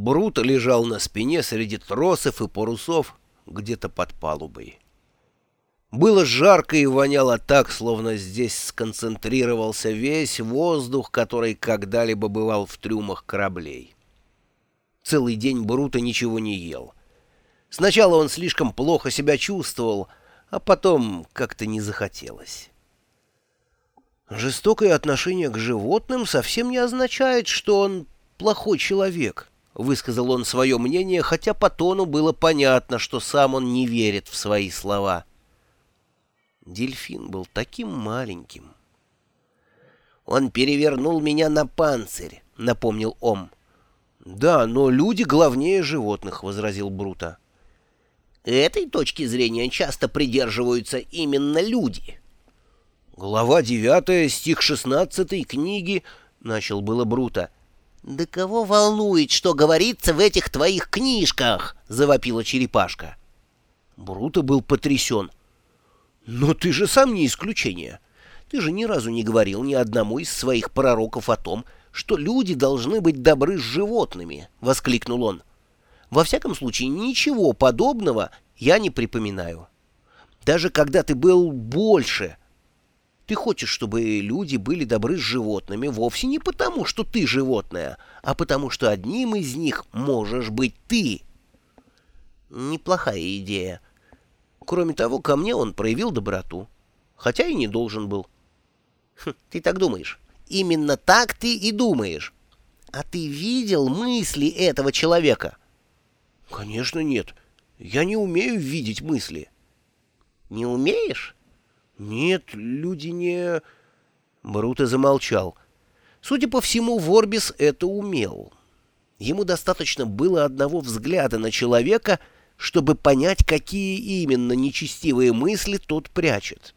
Бруто лежал на спине среди тросов и парусов где-то под палубой. Было жарко и воняло так, словно здесь сконцентрировался весь воздух, который когда-либо бывал в трюмах кораблей. Целый день Бруто ничего не ел. Сначала он слишком плохо себя чувствовал, а потом как-то не захотелось. Жестокое отношение к животным совсем не означает, что он плохой человек, — высказал он свое мнение, хотя по тону было понятно, что сам он не верит в свои слова. Дельфин был таким маленьким. «Он перевернул меня на панцирь», — напомнил Ом. «Да, но люди главнее животных», — возразил Брута. «Этой точки зрения часто придерживаются именно люди». «Глава девятая, стих шестнадцатый книги», — начал было Брута. «Да кого волнует, что говорится в этих твоих книжках?» — завопила черепашка. Брута был потрясен. «Но ты же сам не исключение. Ты же ни разу не говорил ни одному из своих пророков о том, что люди должны быть добры с животными», — воскликнул он. «Во всяком случае, ничего подобного я не припоминаю. Даже когда ты был больше, ты хочешь, чтобы люди были добры с животными вовсе не потому, что ты животное, а потому, что одним из них можешь быть ты. Неплохая идея. Кроме того, ко мне он проявил доброту, хотя и не должен был. Хм, ты так думаешь? Именно так ты и думаешь. А ты видел мысли этого человека? Конечно, нет. Я не умею видеть мысли. Не умеешь? «Нет, люди не...» Бруто замолчал. Судя по всему, Ворбис это умел. Ему достаточно было одного взгляда на человека, чтобы понять, какие именно нечестивые мысли тот прячет.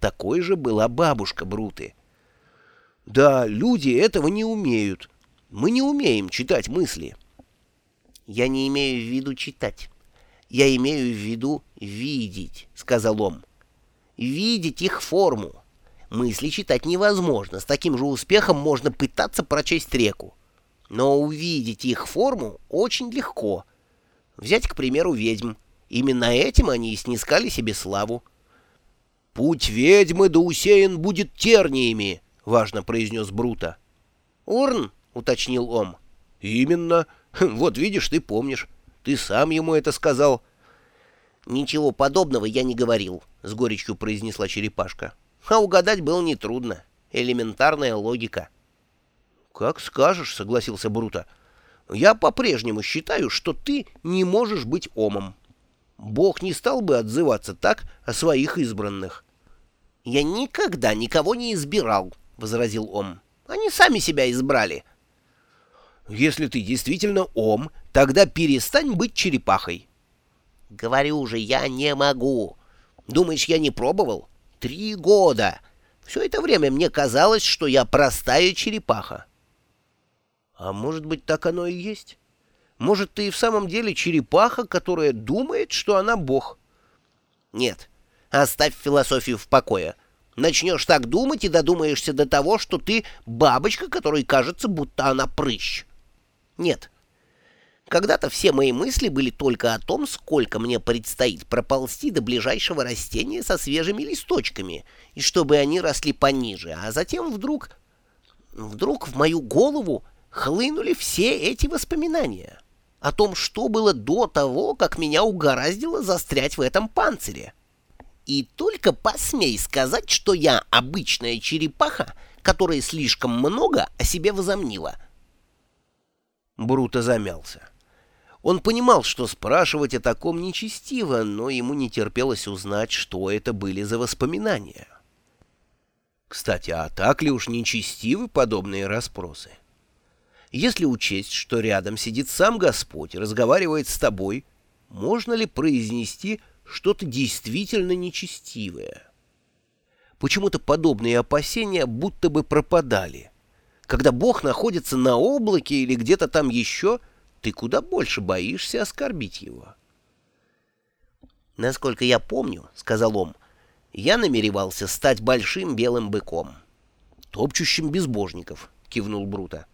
Такой же была бабушка Бруты. Да, люди этого не умеют. Мы не умеем читать мысли. «Я не имею в виду читать. Я имею в виду видеть», — сказал он видеть их форму. Мысли читать невозможно, с таким же успехом можно пытаться прочесть реку. Но увидеть их форму очень легко. Взять, к примеру, ведьм. Именно этим они и снискали себе славу. «Путь ведьмы да усеян будет терниями», — важно произнес Брута. «Урн?» — уточнил Ом. «Именно. Вот видишь, ты помнишь. Ты сам ему это сказал». «Ничего подобного я не говорил», — с горечью произнесла черепашка. «А угадать было нетрудно. Элементарная логика». «Как скажешь», — согласился Брута. «Я по-прежнему считаю, что ты не можешь быть омом. Бог не стал бы отзываться так о своих избранных». «Я никогда никого не избирал», — возразил Ом. «Они сами себя избрали». «Если ты действительно Ом, тогда перестань быть черепахой». Говорю же, я не могу. Думаешь, я не пробовал? Три года. Все это время мне казалось, что я простая черепаха. А может быть, так оно и есть? Может, ты и в самом деле черепаха, которая думает, что она бог? Нет, оставь философию в покое. Начнешь так думать и додумаешься до того, что ты бабочка, которой кажется, будто она прыщ. Нет, когда-то все мои мысли были только о том, сколько мне предстоит проползти до ближайшего растения со свежими листочками, и чтобы они росли пониже, а затем вдруг... Вдруг в мою голову хлынули все эти воспоминания о том, что было до того, как меня угораздило застрять в этом панцире. И только посмей сказать, что я обычная черепаха, которая слишком много о себе возомнила. Бруто замялся. Он понимал, что спрашивать о таком нечестиво, но ему не терпелось узнать, что это были за воспоминания. Кстати, а так ли уж нечестивы подобные расспросы? Если учесть, что рядом сидит сам Господь и разговаривает с тобой, можно ли произнести что-то действительно нечестивое? Почему-то подобные опасения будто бы пропадали. Когда Бог находится на облаке или где-то там еще — ты куда больше боишься оскорбить его. «Насколько я помню, — сказал он, — я намеревался стать большим белым быком». «Топчущим безбожников», — кивнул Брута.